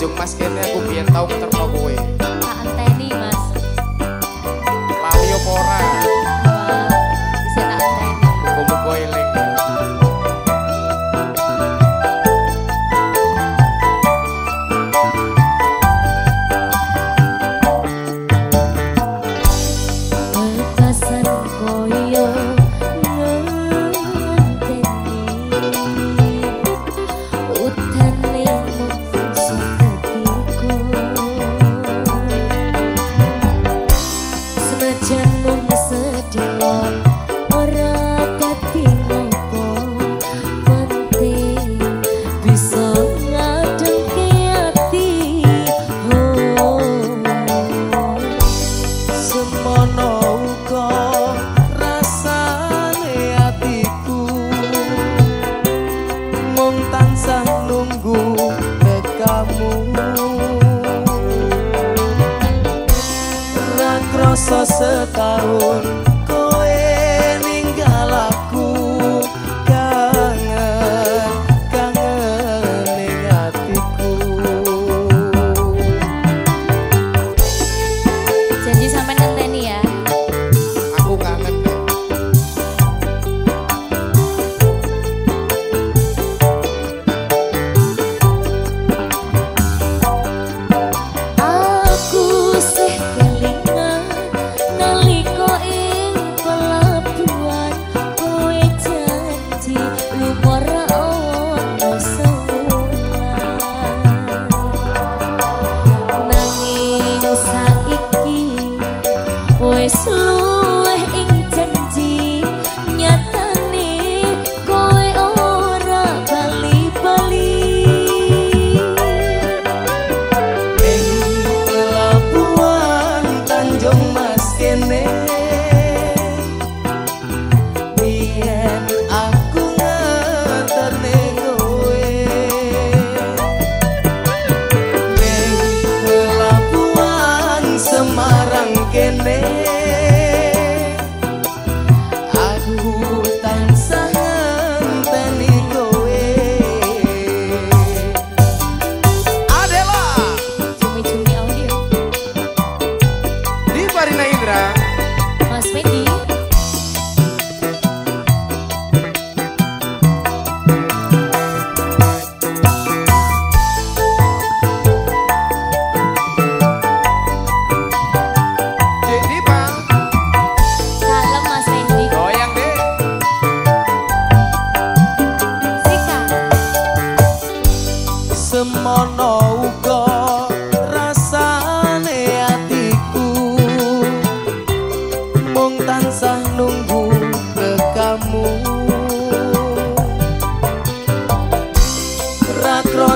Jeng mas kene aku biyen tau ngeterno kowe. Tak enteni mas. Lali opo? hồi xưa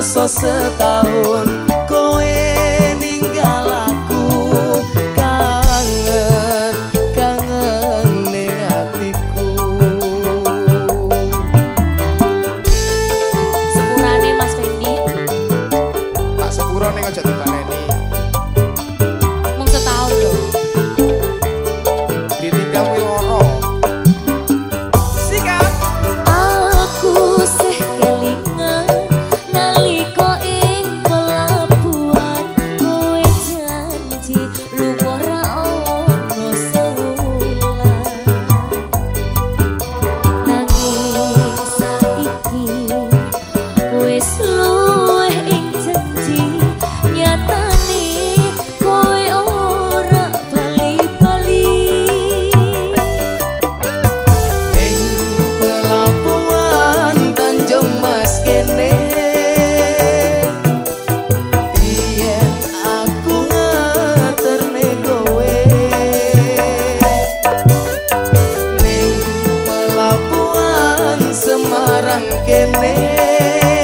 rasa setahun. මරන් කෙන්නේ